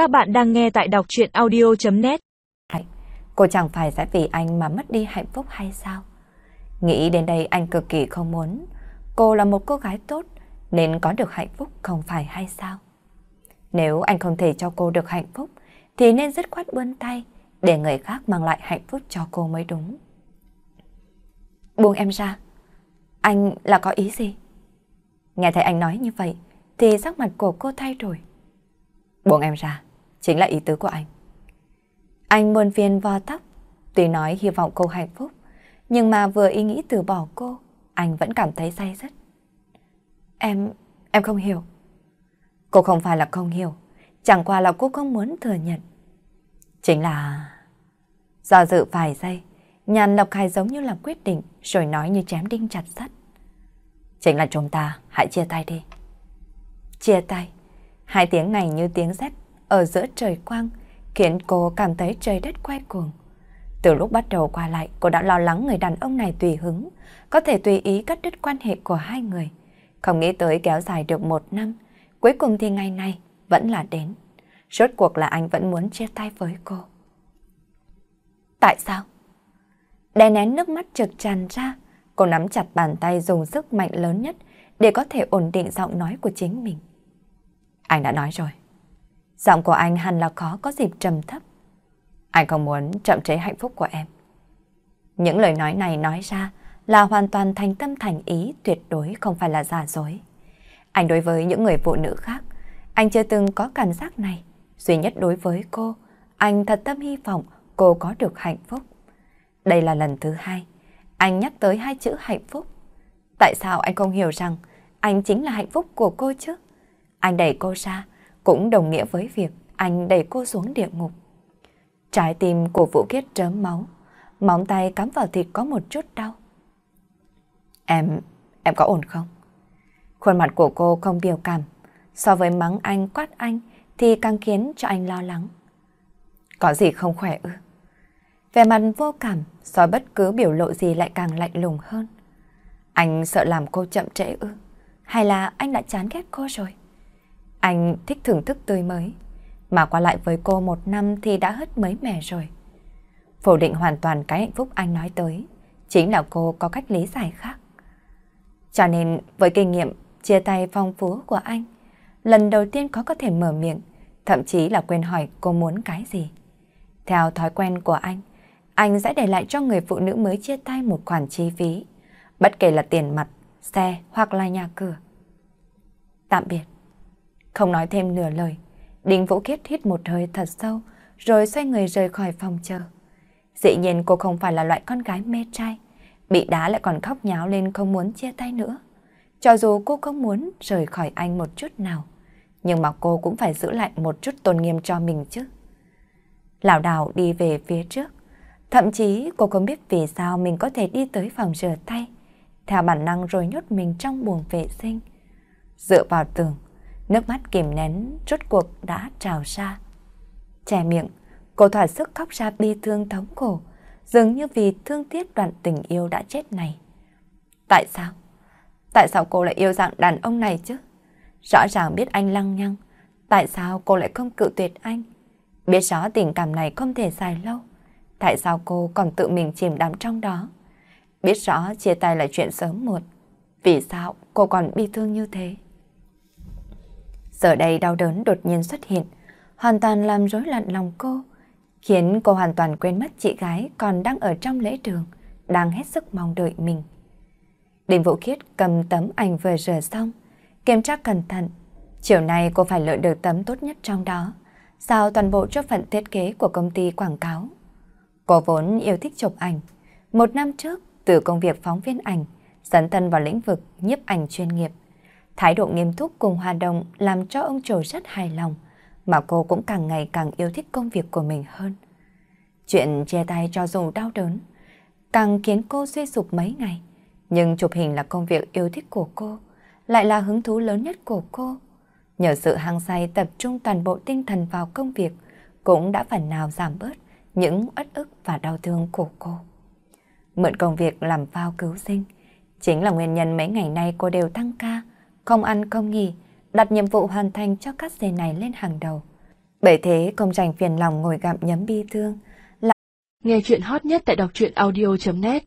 Các bạn đang nghe tại đọc chuyện audio.net Cô chẳng phải sẽ vì anh mà mất đi hạnh phúc hay sao? Nghĩ đến đây anh cực kỳ không muốn. Cô là một cô gái tốt nên có được hạnh phúc không phải hay sao? Nếu anh không thể cho cô được hạnh phúc thì nên dứt khoát buông tay để người khác mang lại hạnh phúc cho cô mới đúng. Buông em ra. Anh là có ý gì? Nghe thấy anh nói như vậy thì sắc mặt của cô thay đổi. Buông em ra, chính là ý tứ của anh. Anh buồn phiền vo tóc, tuy nói hy vọng cô hạnh phúc, nhưng mà vừa ý nghĩ từ bỏ cô, anh vẫn cảm thấy say rất Em, em không hiểu. Cô không phải là không hiểu, chẳng qua là cô không muốn thừa nhận. Chính là... Do dự vài giây, nhàn lộc hài giống như là quyết định rồi nói như chém đinh chặt sắt. Chính là chúng ta, hãy chia tay đi. Chia tay. Hai tiếng này như tiếng rét ở giữa trời quang, khiến cô cảm thấy trời đất quay cuồng. Từ lúc bắt đầu qua lại, cô đã lo lắng người đàn ông này tùy hứng, có thể tùy ý cắt đứt quan hệ của hai người. Không nghĩ tới kéo dài được một năm, cuối cùng thì ngày này vẫn là đến. Rốt cuộc là anh vẫn muốn chia tay với cô. Tại sao? Đè nén nước mắt trực tràn ra, cô nắm chặt bàn tay dùng sức mạnh lớn nhất để có thể ổn định giọng nói của chính mình. Anh đã nói rồi. Giọng của anh hẳn là khó có dịp trầm thấp. Anh không muốn chậm chế hạnh phúc của em. Những lời nói này nói ra là hoàn toàn thành tâm thành ý tuyệt đối không phải là giả dối. Anh đối với những người phụ nữ khác, anh chưa từng có cảm giác này. Duy nhất đối với cô, anh thật tâm hy vọng cô có được hạnh phúc. Đây là lần thứ hai, anh nhắc tới hai chữ hạnh phúc. Tại sao anh không hiểu rằng anh chính là hạnh phúc của cô chứ? Anh đẩy cô ra, cũng đồng nghĩa với việc anh đẩy cô xuống địa ngục. Trái tim của Vũ Kiết trớm máu, móng tay cắm vào thịt có một chút đau. Em, em có ổn không? Khuôn mặt của cô không biểu cảm, so với mắng anh quát anh thì càng khiến cho anh lo lắng. Có gì không khỏe ư? Vẻ mặt vô cảm, so bất cứ biểu lộ gì lại càng lạnh lùng hơn. Anh sợ làm cô chậm trễ ư? Hay là anh đã chán ghét cô rồi? Anh thích thưởng thức tươi mới, mà qua lại với cô một năm thì đã hết mấy mẻ rồi. Phủ định hoàn toàn cái hạnh phúc anh nói tới, chính là cô có cách lý giải khác. Cho nên với kinh nghiệm chia tay phong phú của anh, lần đầu tiên có có thể mở miệng, thậm chí là quên hỏi cô muốn cái gì. Theo thói quen của anh, anh sẽ để lại cho người phụ nữ mới chia tay một khoản chi phí, bất kể là tiền mặt, xe hoặc là nhà cửa. Tạm biệt. Không nói thêm nửa lời, Đinh Vũ Kiết hít một hơi thật sâu, rồi xoay người rời khỏi phòng chờ. Dĩ nhiên cô không phải là loại con gái mê trai, bị đá lại còn khóc nháo lên không muốn chia tay nữa. Cho dù cô không muốn rời khỏi anh một chút nào, nhưng mà cô cũng phải giữ lại một chút tôn nghiêm cho mình chứ. Lão đảo đi về phía trước, thậm chí cô không biết vì sao mình có thể đi tới phòng rửa tay, theo bản năng rồi nhốt mình trong buồng vệ sinh. Dựa vào tường, Nước mắt kìm nén rốt cuộc đã trào ra. Trẻ miệng, cô thỏa sức khóc ra bi thương thống khổ, dường như vì thương tiếc đoạn tình yêu đã chết này. Tại sao? Tại sao cô lại yêu dạng đàn ông này chứ? Rõ ràng biết anh lăng nhăng, tại sao cô lại không cự tuyệt anh? Biết rõ tình cảm này không thể dài lâu, tại sao cô còn tự mình chìm đắm trong đó? Biết rõ chia tay là chuyện sớm muộn, vì sao cô còn bi thương như thế? Giờ đây đau đớn đột nhiên xuất hiện, hoàn toàn làm rối loạn lòng cô, khiến cô hoàn toàn quên mất chị gái còn đang ở trong lễ trường, đang hết sức mong đợi mình. Đình Vũ Khiết cầm tấm ảnh vừa rửa xong, kiểm tra cẩn thận. Chiều nay cô phải lựa được tấm tốt nhất trong đó, giao toàn bộ cho phận thiết kế của công ty quảng cáo. Cô vốn yêu thích chụp ảnh. Một năm trước, từ công việc phóng viên ảnh, dấn thân vào lĩnh vực nhiếp ảnh chuyên nghiệp. Thái độ nghiêm túc cùng hòa đồng làm cho ông chủ rất hài lòng, mà cô cũng càng ngày càng yêu thích công việc của mình hơn. Chuyện chia tay cho dù đau đớn, càng khiến cô suy sụp mấy ngày. Nhưng chụp hình là công việc yêu thích của cô, lại là hứng thú lớn nhất của cô. Nhờ sự hăng say tập trung toàn bộ tinh thần vào công việc, cũng đã phần nào giảm bớt những uất ức và đau thương của cô. Mượn công việc làm phao cứu sinh, chính là nguyên nhân mấy ngày nay cô đều tăng ca, không ăn không nghỉ, đặt nhiệm vụ hoàn thành cho các dề này lên hàng đầu. Bởi thế không dành phiền lòng ngồi gặm nhấm bi thương. Nghe chuyện hot nhất tại đọc truyện audio.net